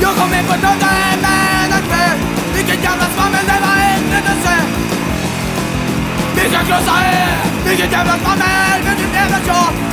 Jag kommer på döda även kväll Vilket jävla svammel det var helvete Vi ska krossa er! Vilket jävla svammel! Vilket jävla tjat!